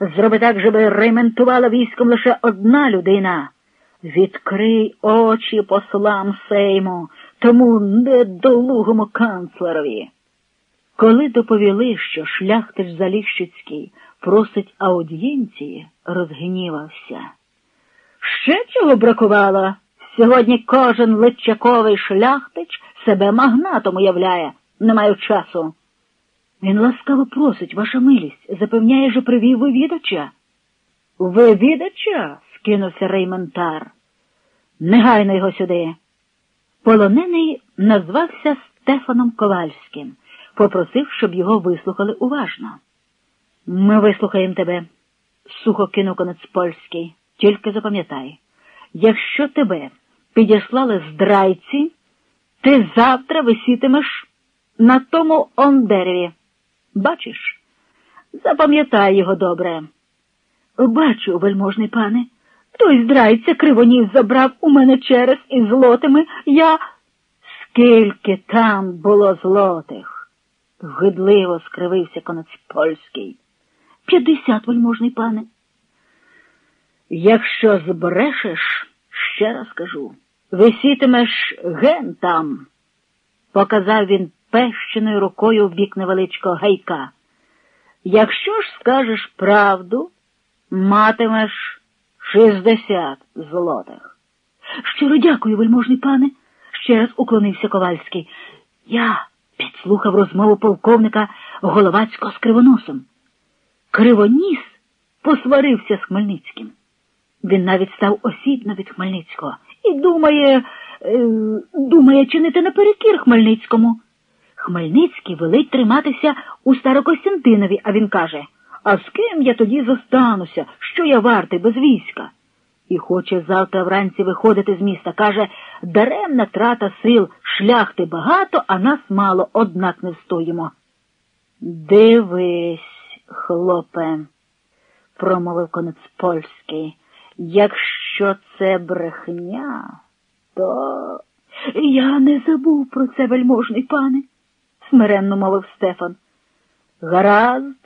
Зроби так, щоб рементувала військом лише одна людина. Відкрий очі послам Сейму, тому недолугому канцлерові. Коли доповіли, що шляхтич Заліщицький просить аудієнції, розгнівався. Ще чого бракувало? Сьогодні кожен личаковий шляхтич себе магнатом уявляє, не маю часу. Він ласкаво просить, ваша милість, запевняє, що привів вивідача. Вивідача? скинувся Рейментар. Негайно його сюди. Полонений назвався Стефаном Ковальським, попросив, щоб його вислухали уважно. Ми вислухаємо тебе, сухо кинув конець польський. Тільки запам'ятай, якщо тебе підіслали здрайці, ти завтра висітимеш на тому он дереві. Бачиш? Запам'ятай його добре. Бачу, вельможний пане. Той здрайця кривоніс забрав у мене через із злотими. Я. Скільки там було злотих? Гидливо скривився конець польський. П'ятдесят, вельможний пане. Якщо збрешеш, ще раз кажу, висітимеш ген там, показав він пещеною рукою в бік невеличкого гайка. Якщо ж скажеш правду, матимеш шістдесят злотих. Щиро дякую, вельможний пане, ще раз уклонився Ковальський. Я підслухав розмову полковника Головацького з кривоносом. Кривоніс посварився з Хмельницьким. Він навіть став осібно від Хмельницького і думає, е, думає чинити наперекір Хмельницькому. Хмельницький велить триматися у Старокостянтинові, а він каже А з ким я тоді зостануся? Що я вартий без війська? І хоче завтра вранці виходити з міста. Каже, даремна трата сил, шляхти багато, а нас мало, однак не встоїмо. Дивись, хлопе, промовив конець польський. Якщо це брехня, то я не забув про це, вельможний пане, смиренно мовив Стефан. Гаразд.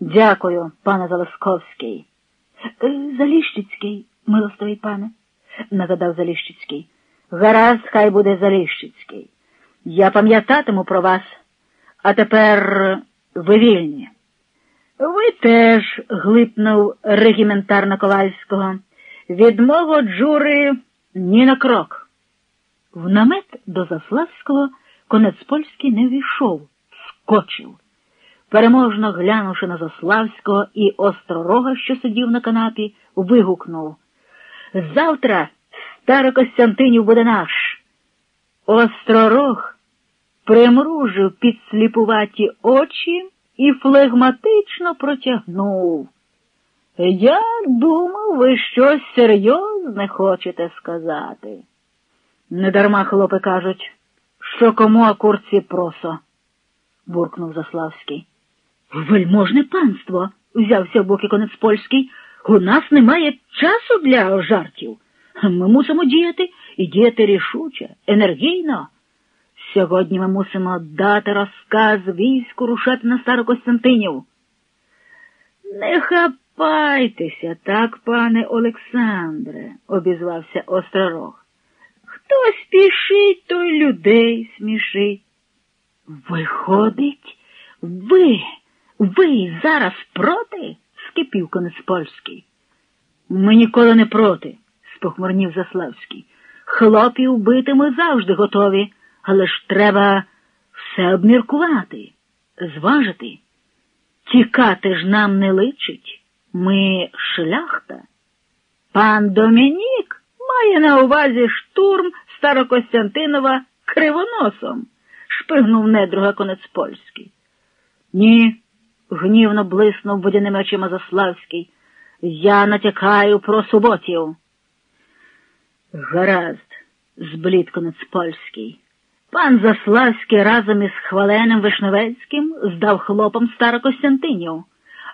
Дякую, пане Залесковський. «Е, Заліщицький, милостивий пане, нагадав Заліщицький. Гаразд, хай буде Заліщицький. Я пам'ятатиму про вас, а тепер ви вільні. Ви теж, глипнув регіментар Наковальського, відмову джури ні на крок. В намет до Заславського конець польський не війшов, скочив. Переможно глянувши на Заславського і остророга, що сидів на канапі, вигукнув Завтра Старокостянтинів буде наш. Остророг примружив підсліпуваті очі і флегматично протягнув. Я думав, ви щось серйозне хочете сказати. Недарма хлопи кажуть, що кому акурці просо, буркнув Заславський. Вельможне панство, взявся в боки конець польський. У нас немає часу для жартів. Ми мусимо діяти і діяти рішуче, енергійно. Сьогодні ми мусимо дати розказ війську рушати на Старокостянтинів. Не хапайтеся так, пане Олександре, обізвався Остророг. Хто спішить, той людей смішить. Виходить, ви, ви зараз проти? скипів конець польський. Ми ніколи не проти, спохмурнів Заславський. Хлопів бити ми завжди готові, але ж треба все обміркувати, зважити. Тікати ж нам не личить. Ми шляхта. Пан Домінік має на увазі штурм Старокостянтинова кривоносом, шпигнув недруга конець польський. Ні, гнівно блиснув водяними очима Заславський. Я натякаю про суботів. Гаразд, зблід конець польський. Пан Заславський разом із хваленим Вишневецьким здав хлопом Старокостянтинів,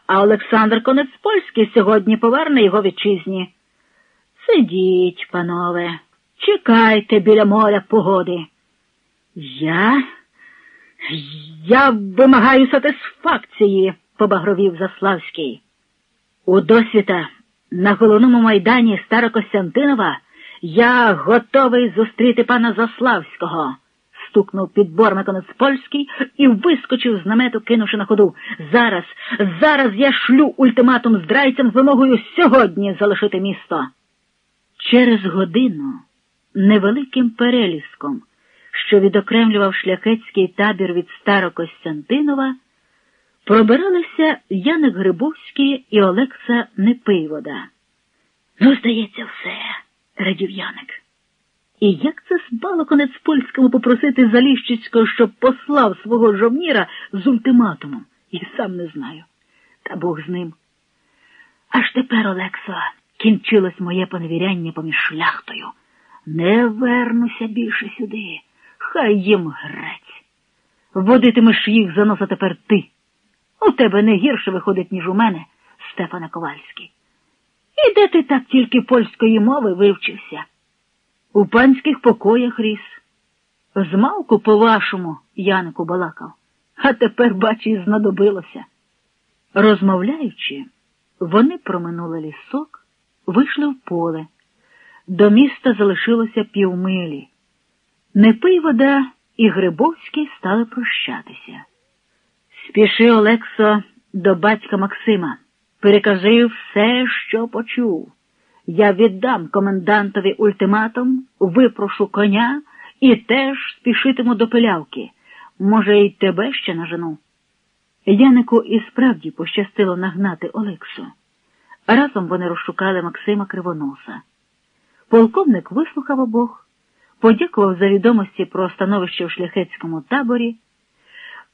а Олександр Конець Польський сьогодні поверне його вітчизні. Сидіть, панове, чекайте біля моря погоди. Я Я вимагаю сатисфакції, побагровів Заславський. У досвіта на головному майдані Старокостянтинова я готовий зустріти пана Заславського. Стукнув підбор конець польський і вискочив з намету, кинувши на ходу. Зараз, зараз я шлю ультиматум здрайцям з вимогою сьогодні залишити місто. Через годину невеликим переліском, що відокремлював шляхетський табір від Старокостянтинова, пробиралися Яник Грибовський і Олекса Непивода. Ну, здається, все, радів Яник. І як це спало конець польському попросити Заліщицького, щоб послав свого жовніра з ультиматумом, і сам не знаю. Та Бог з ним. Аж тепер, Олексо, кінчилось моє поневіряння поміж шляхтою. Не вернуся більше сюди. Хай їм грець. Водитимеш їх за носа тепер ти. У тебе не гірше виходить, ніж у мене, Стефане Ковальський. І де ти так тільки польської мови вивчився? У панських покоях ріс. Змалку, по-вашому, Янику балакав, а тепер, бачу, знадобилося. Розмовляючи, вони проминули лісок, вийшли в поле. До міста залишилося півмилі. Непий вода і Грибовський стали прощатися. Спіши, Олексо, до батька Максима. Перекажи все, що почув. Я віддам комендантові ультиматум, випрошу коня і теж спішитиму до пилявки. Може, й тебе ще нажену. Янику і справді пощастило нагнати Олексу. Разом вони розшукали Максима Кривоноса. Полковник вислухав обох, подякував за відомості про становище в шляхетському таборі,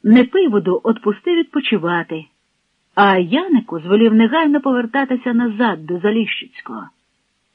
Непиводу отпустив відпочивати, а Янику звелів негайно повертатися назад до Заліщицького.